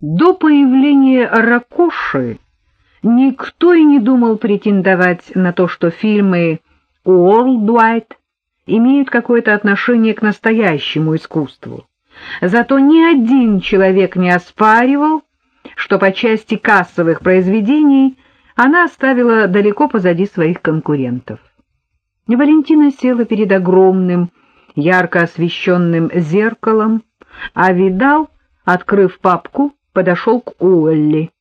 До появления Ракоши никто и не думал претендовать на то, что фильмы Уорлдвайт имеют какое-то отношение к настоящему искусству. Зато ни один человек не оспаривал, что по части кассовых произведений она оставила далеко позади своих конкурентов. Валентина села перед огромным, ярко освещенным зеркалом, а Видал, открыв папку, подошел к Уолли.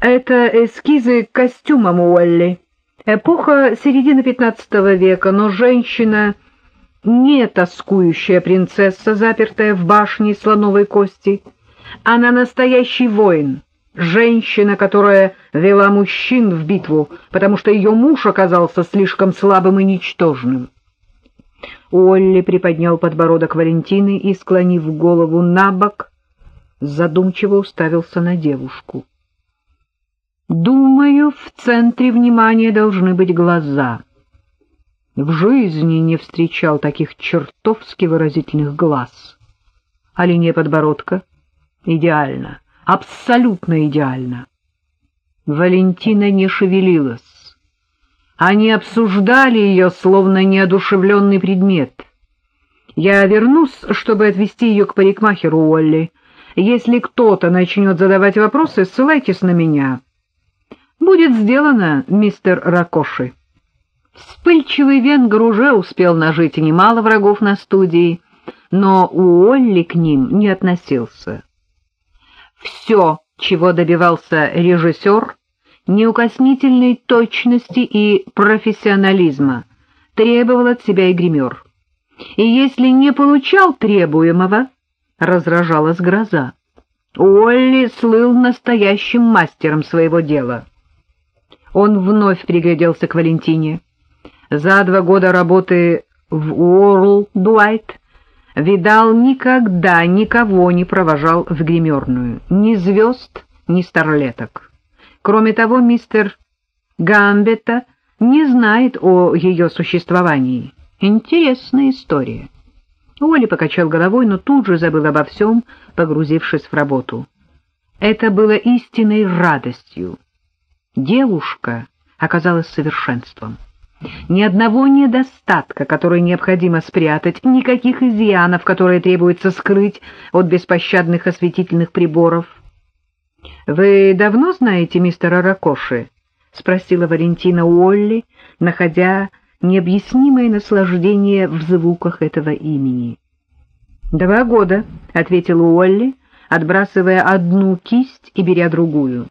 «Это эскизы к костюмам Уолли. Эпоха середины пятнадцатого века, но женщина не тоскующая принцесса, запертая в башне слоновой кости. Она настоящий воин, женщина, которая вела мужчин в битву, потому что ее муж оказался слишком слабым и ничтожным. Уолли приподнял подбородок Валентины и, склонив голову на бок, задумчиво уставился на девушку. «Думаю, в центре внимания должны быть глаза. В жизни не встречал таких чертовски выразительных глаз. А линия подбородка идеально, абсолютно идеально». Валентина не шевелилась. Они обсуждали ее, словно неодушевленный предмет. «Я вернусь, чтобы отвезти ее к парикмахеру Уолли», если кто-то начнет задавать вопросы, ссылайтесь на меня. Будет сделано, мистер Ракоши. Вспыльчивый венгр уже успел нажить немало врагов на студии, но Уолли к ним не относился. Все, чего добивался режиссер, неукоснительной точности и профессионализма, требовал от себя и гример. И если не получал требуемого, разражалась гроза. Уолли слыл настоящим мастером своего дела. Он вновь пригляделся к Валентине. За два года работы в Уорл Дуайт видал никогда никого не провожал в гримерную, ни звезд, ни старлеток. Кроме того, мистер Гамбета не знает о ее существовании. Интересная история. Уолли покачал головой, но тут же забыл обо всем, погрузившись в работу. Это было истинной радостью. Девушка оказалась совершенством. Ни одного недостатка, который необходимо спрятать, никаких изъянов, которые требуется скрыть от беспощадных осветительных приборов. — Вы давно знаете мистера Ракоши? — спросила Валентина Уолли, находя необъяснимое наслаждение в звуках этого имени. «Два года», — ответил Уолли, отбрасывая одну кисть и беря другую.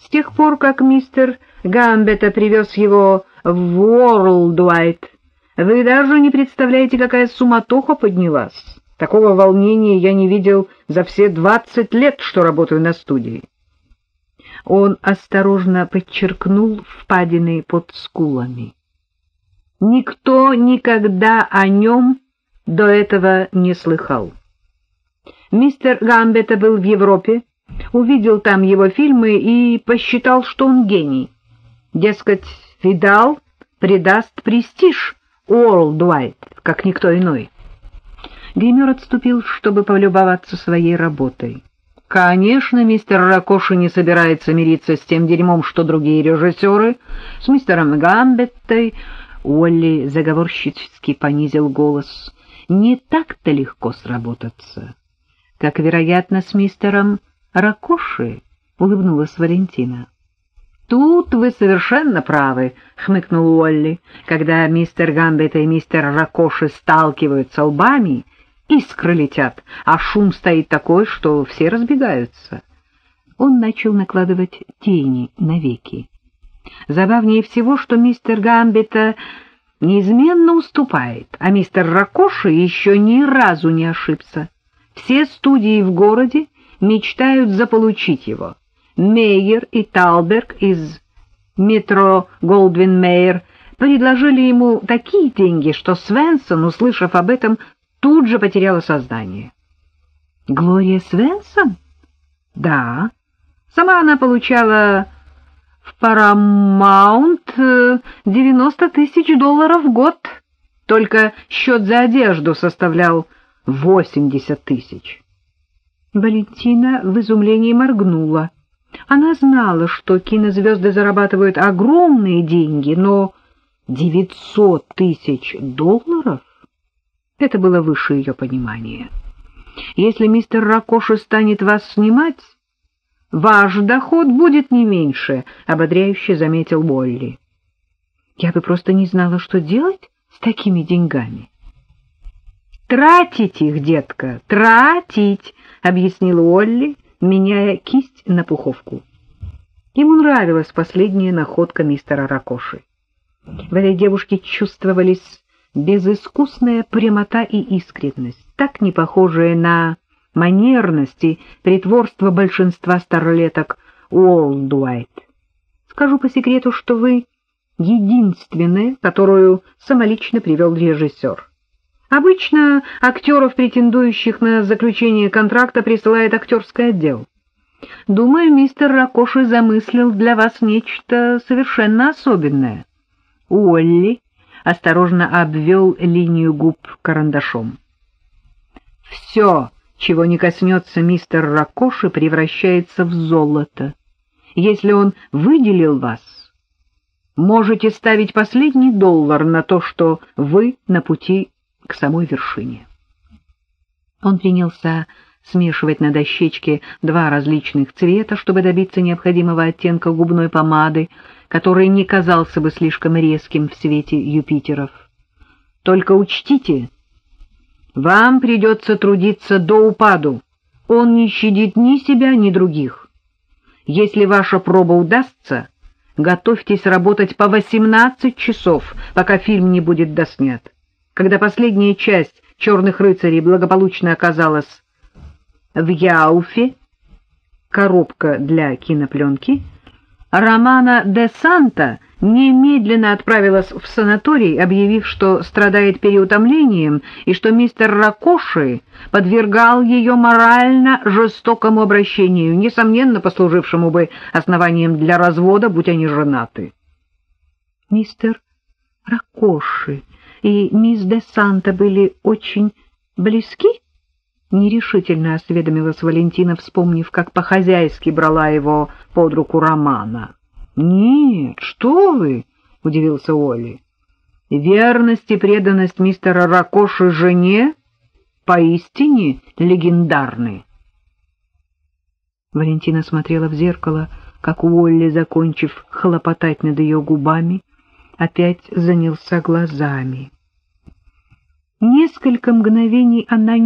«С тех пор, как мистер Гамбета привез его в Уорлдуайт, вы даже не представляете, какая суматоха поднялась. Такого волнения я не видел за все двадцать лет, что работаю на студии». Он осторожно подчеркнул впадины под скулами. Никто никогда о нем до этого не слыхал. Мистер Гамбета был в Европе, увидел там его фильмы и посчитал, что он гений. Дескать, Видал придаст престиж Уорлдвайд, как никто иной. Гример отступил, чтобы полюбоваться своей работой. Конечно, мистер Ракоши не собирается мириться с тем дерьмом, что другие режиссеры, с мистером Гамбеттой, Уолли заговорщически понизил голос. «Не так-то легко сработаться, как, вероятно, с мистером Ракоши», — улыбнулась Валентина. «Тут вы совершенно правы», — хмыкнул Уолли. «Когда мистер Гамбет и мистер Ракоши сталкиваются лбами, искры летят, а шум стоит такой, что все разбегаются». Он начал накладывать тени на веки. Забавнее всего, что мистер Гамбита неизменно уступает, а мистер Ракоши еще ни разу не ошибся. Все студии в городе мечтают заполучить его. Мейер и Талберг из метро Голдвин Мейер предложили ему такие деньги, что Свенсон, услышав об этом, тут же потеряла сознание. Глория Свенсон? Да. Сама она получала в Парамаунт э, девяносто тысяч долларов в год. Только счет за одежду составлял восемьдесят тысяч. Валентина в изумлении моргнула. Она знала, что кинозвезды зарабатывают огромные деньги, но девятьсот тысяч долларов — это было выше ее понимания. Если мистер Ракоши станет вас снимать, ваш доход будет не меньше, — ободряюще заметил Болли. Я бы просто не знала, что делать с такими деньгами. «Тратить их, детка, тратить!» — объяснил Олли, меняя кисть на пуховку. Ему нравилась последняя находка мистера Ракоши. В этой девушке чувствовались безыскусная прямота и искренность, так не похожие на манерность и притворство большинства старлеток Уолдуайт. Скажу по секрету, что вы единственная, которую самолично привел режиссер. Обычно актеров, претендующих на заключение контракта, присылает актерский отдел. Думаю, мистер Ракоши замыслил для вас нечто совершенно особенное. Уолли осторожно обвел линию губ карандашом. Все, чего не коснется мистер Ракоши, превращается в золото. Если он выделил вас, можете ставить последний доллар на то, что вы на пути к самой вершине. Он принялся смешивать на дощечке два различных цвета, чтобы добиться необходимого оттенка губной помады, который не казался бы слишком резким в свете Юпитеров. Только учтите, вам придется трудиться до упаду. Он не щадит ни себя, ни других. Если ваша проба удастся, готовьтесь работать по 18 часов, пока фильм не будет доснят. Когда последняя часть «Черных рыцарей» благополучно оказалась в Яуфе, коробка для кинопленки, Романа де Санта немедленно отправилась в санаторий, объявив, что страдает переутомлением и что мистер Ракоши подвергал ее морально жестокому обращению, несомненно послужившему бы основанием для развода, будь они женаты. Мистер Ракоши и мисс де Санта были очень близки? Нерешительно осведомилась Валентина, вспомнив, как по-хозяйски брала его под руку Романа. — Нет, что вы! — удивился Оли. — Верность и преданность мистера Ракоши жене поистине легендарны. Валентина смотрела в зеркало, как Уолли, закончив хлопотать над ее губами, опять занялся глазами. Несколько мгновений она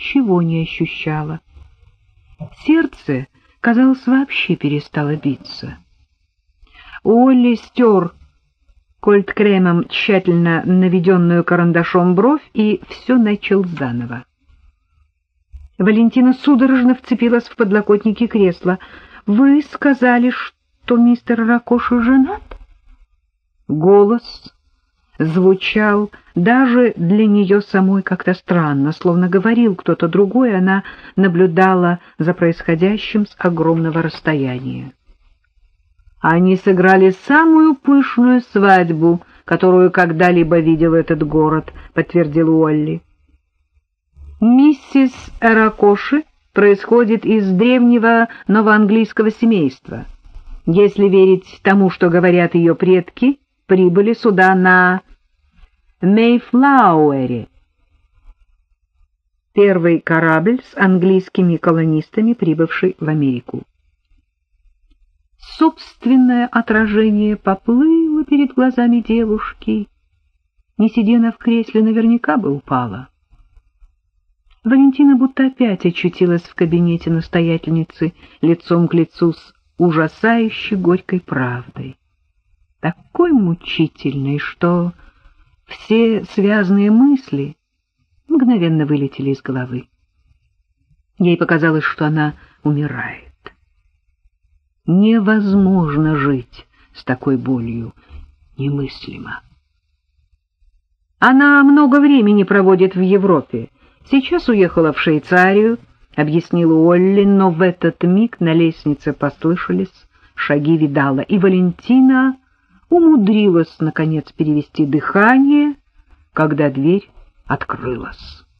ничего не ощущала. Сердце, казалось, вообще перестало биться. Олли стер кольт-кремом тщательно наведенную карандашом бровь и все начал заново. Валентина судорожно вцепилась в подлокотники кресла. — Вы сказали, что мистер Ракоши женат? Голос звучал даже для нее самой как-то странно, словно говорил кто-то другой, она наблюдала за происходящим с огромного расстояния. Они сыграли самую пышную свадьбу, которую когда-либо видел этот город, — подтвердил Уолли. Миссис Эракоши происходит из древнего новоанглийского семейства. Если верить тому, что говорят ее предки, прибыли сюда на Мейфлауэре. Первый корабль с английскими колонистами, прибывший в Америку. Собственное отражение поплыло перед глазами девушки. Не сидя в кресле, наверняка бы упала. Валентина будто опять очутилась в кабинете настоятельницы лицом к лицу с ужасающей горькой правдой такой мучительной, что все связанные мысли мгновенно вылетели из головы. Ей показалось, что она умирает. Невозможно жить с такой болью, немыслимо. Она много времени проводит в Европе. Сейчас уехала в Швейцарию, — объяснила Олли, но в этот миг на лестнице послышались шаги Видала, и Валентина умудрилась, наконец, перевести дыхание, когда дверь открылась.